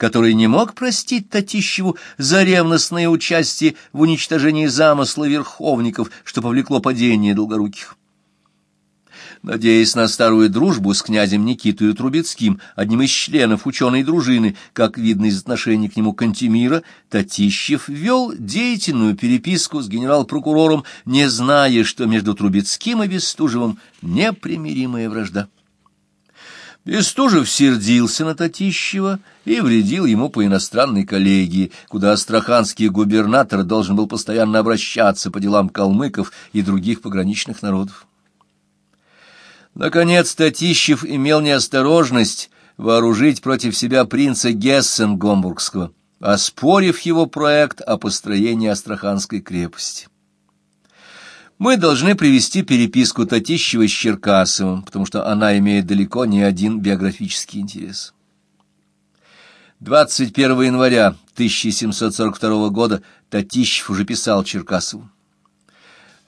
который не мог простить Татищеву за ревностное участие в уничтожении замысла верховников, что повлекло падение Долгоруких. Надеясь на старую дружбу с князем Никитою Трубецким, одним из членов ученой дружины, как видно из отношений к нему Кантемира, Татищев вел деятельную переписку с генерал-прокурором, не зная, что между Трубецким и Бестужевым непримиримая вражда. Бестужев сердился на Татищева и вредил ему по иностранной коллегии, куда астраханский губернатор должен был постоянно обращаться по делам калмыков и других пограничных народов. Наконец Татищев имел неосторожность вооружить против себя принца Гессен-Гомбургского, оспорив его проект о построении Астраханской крепости. Мы должны привести переписку Татищева с Черкасовым, потому что она имеет далеко не один биографический интерес. 21 января 1742 года Татищев уже писал Черкасову.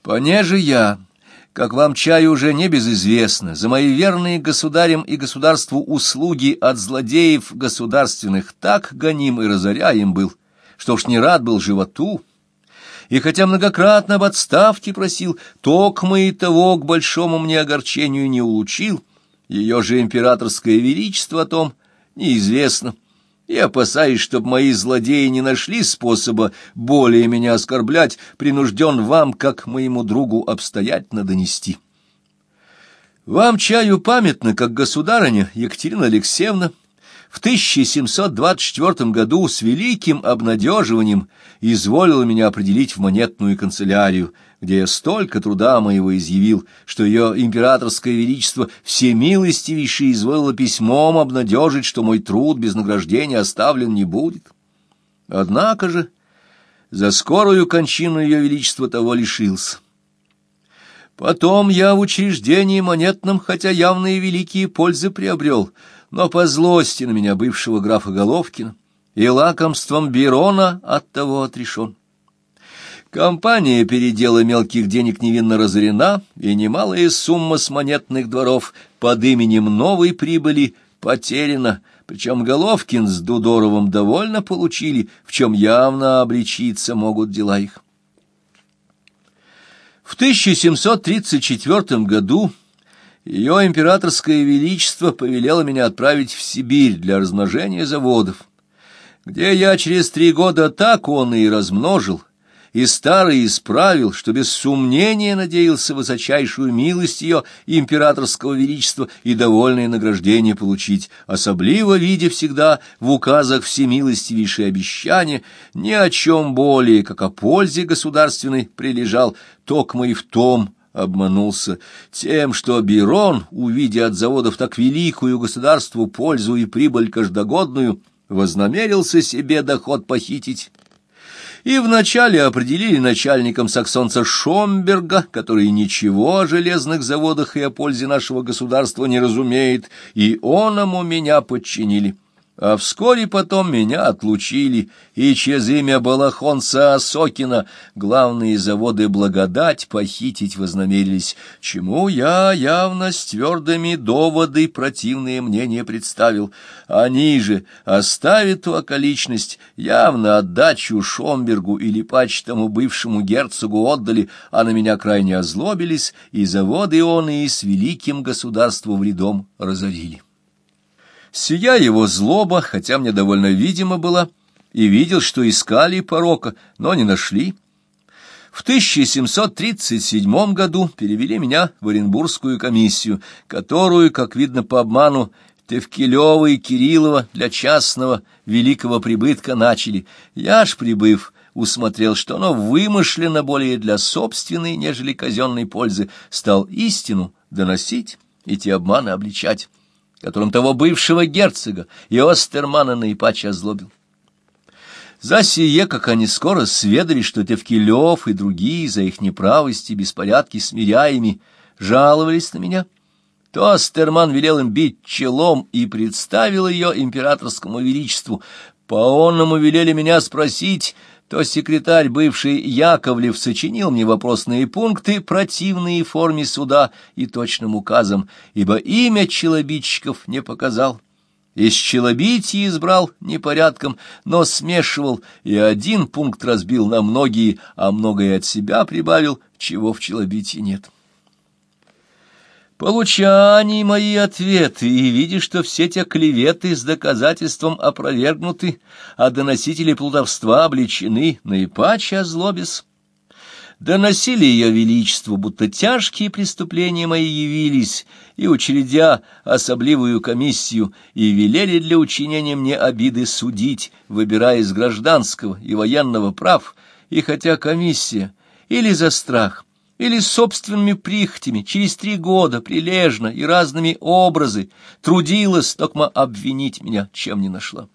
«Понеже я...» как вам чаю уже не безызвестно, за мои верные государям и государству услуги от злодеев государственных так гоним и разоряем был, что уж не рад был животу, и хотя многократно об отставке просил, токмо и того к большому мне огорчению не улучил, ее же императорское величество о том неизвестно, и, опасаясь, чтоб мои злодеи не нашли способа более меня оскорблять, принужден вам, как моему другу, обстоятельно донести. Вам чаю памятно, как государыня Екатерина Алексеевна в 1724 году с великим обнадеживанием изволила меня определить в монетную канцелярию, где я столько труда моего изъявил, что ее императорское величество всемилостивейше изволило письмом обнадежить, что мой труд без награждения оставлен не будет. Однако же за скорую кончину ее величества того лишился. Потом я в учреждении монетном, хотя явные великие пользы приобрел, но по злости на меня бывшего графа Головкина и лакомством Бирона от того отрешен. Компания передела мелких денег невинно разорена, и немалая сумма с монетных дворов под именем новой прибыли потеряна, причем Головкин с Дудоровым довольно получили, в чем явно обличиться могут дела их. В 1734 году ее императорское величество повелело меня отправить в Сибирь для размножения заводов, где я через три года так он и размножил, и старый исправил, что без сомнения надеялся высочайшую милость ее императорского величества и довольное награждение получить, особливо видя всегда в указах всемилостивейшие обещания, ни о чем более, как о пользе государственной прилежал, токмо и в том обманулся тем, что Бирон, увидя от заводов так великую государству пользу и прибыль каждогодную, вознамерился себе доход похитить и вначале определили начальником саксонца Шомберга, который ничего о железных заводах и о пользе нашего государства не разумеет, и он ему меня подчинили. А вскоре потом меня отлучили, и через имя Балахонца Осокина главные заводы «Благодать» похитить вознамерились, чему я явно с твердыми доводы противные мнения представил. Они же оставят ту околичность, явно отдачу Шомбергу или пачтому бывшему герцогу отдали, а на меня крайне озлобились, и заводы он и с великим государством вредом разорили. Сия его злоба, хотя мне довольно видимо была, и видел, что искали порока, но не нашли. В 1737 году перевели меня в Оренбургскую комиссию, которую, как видно по обману, Тевкелева и Кириллова для частного великого прибытка начали. Я ж, прибыв, усмотрел, что оно вымышлено более для собственной, нежели казенной пользы, стал истину доносить и те обманы обличать которым того бывшего герцога и Остермана наипаче озлобил. За сие, как они скоро сведали, что Тевкилев и другие за их неправость и беспорядки смиряями жаловались на меня, то Астерман велел им бить челом и представил ее императорскому величеству. По онному велели меня спросить, то секретарь бывший Яковлев сочинил мне вопросные пункты, противные форме суда и точным указам, ибо имя челобитчиков не показал. Из челобитий избрал непорядком, но смешивал, и один пункт разбил на многие, а многое от себя прибавил, чего в челобитии нет. Получани мои ответы, и видишь, что все те клеветы с доказательством опровергнуты, а доносители плутовства обличены, наипаче озлобис. Доносили ее величеству, будто тяжкие преступления мои явились, и, учредя особливую комиссию, и велели для учинения мне обиды судить, выбирая из гражданского и военного прав, и хотя комиссия или за страх — или собственными прихотями через три года прилежно и разными образы трудилась токмо обвинить меня, чем не нашла.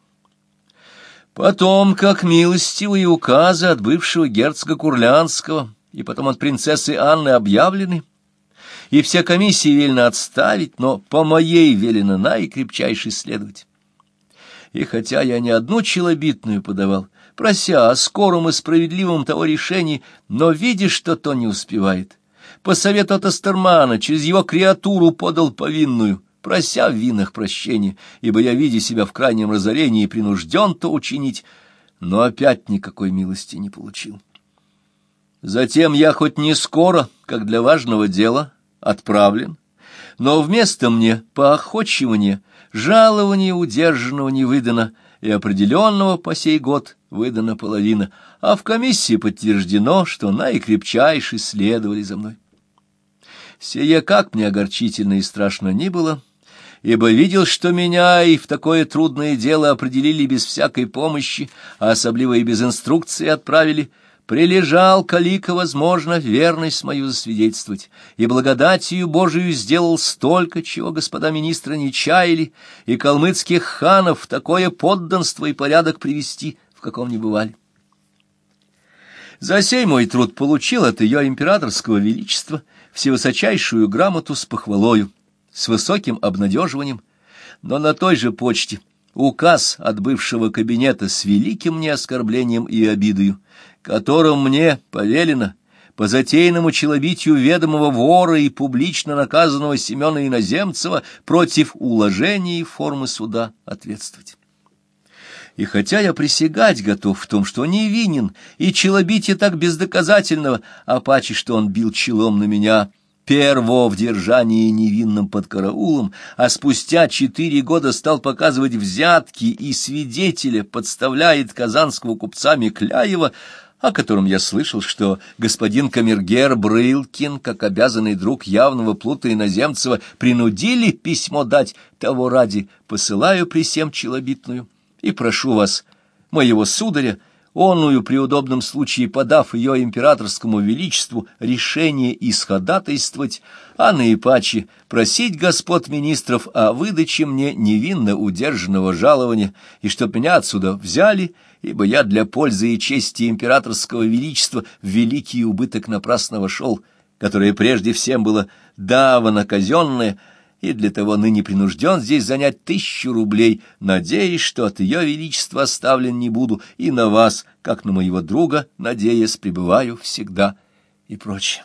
Потом, как милостивые указы от бывшего герцога Курлянского и потом от принцессы Анны объявлены, и вся комиссия велена отставить, но по моей велено наикрепчайше следовать. И хотя я не одну челобитную подавал, прося о скором и справедливом того решении, но видишь, что то не успевает. По совету от Астермана через его креатуру подал повинную, прося в винах прощения, ибо я, видя себя в крайнем разорении, принужден то учинить, но опять никакой милости не получил. Затем я хоть не скоро, как для важного дела, отправлен, но вместо мне по охотчиванию жалование удержанного не выдано, и определенного по сей год выдана половина, а в комиссии подтверждено, что наикрепчайше следовали за мной. Сие как мне огорчительно и страшно ни было, ибо видел, что меня и в такое трудное дело определили без всякой помощи, а особливо и без инструкции отправили — прилежал, калика, возможно, верность мою засвидетельствовать, и благодатью Божию сделал столько, чего господа министры не чаяли, и калмыцких ханов такое подданство и порядок привести, в каком не бывали. За сей мой труд получил от ее императорского величества всевысочайшую грамоту с похвалою, с высоким обнадеживанием, но на той же почте указ от бывшего кабинета с великим мне оскорблением и обидою, которым мне повелено по затейному челобитию ведомого вора и публично наказанного Семена Иноземцева против уложения и формы суда ответствовать. И хотя я присягать готов в том, что невинен, и челобитие так бездоказательного, а паче, что он бил челом на меня, перво в держании невинным под караулом, а спустя четыре года стал показывать взятки и свидетеля подставляет казанского купца Микляева, о котором я слышал, что господин камергер Брылкин, как обязанный друг явного плута иноземцева, принудили письмо дать, того ради посылаю при всем челобитную, и прошу вас, моего сударя, онную при удобном случае подав ее императорскому величеству решение исходатайствовать, а наипаче просить господ министров о выдаче мне невинно удержанного жалования, и чтоб меня отсюда взяли, ибо я для пользы и чести императорского величества в великий убыток напрасно вошел, которое прежде всем было давано казенное, и для того ныне принужден здесь занять тысячу рублей, надеясь, что от ее величества оставлен не буду, и на вас, как на моего друга, надеясь, пребываю всегда и прочее.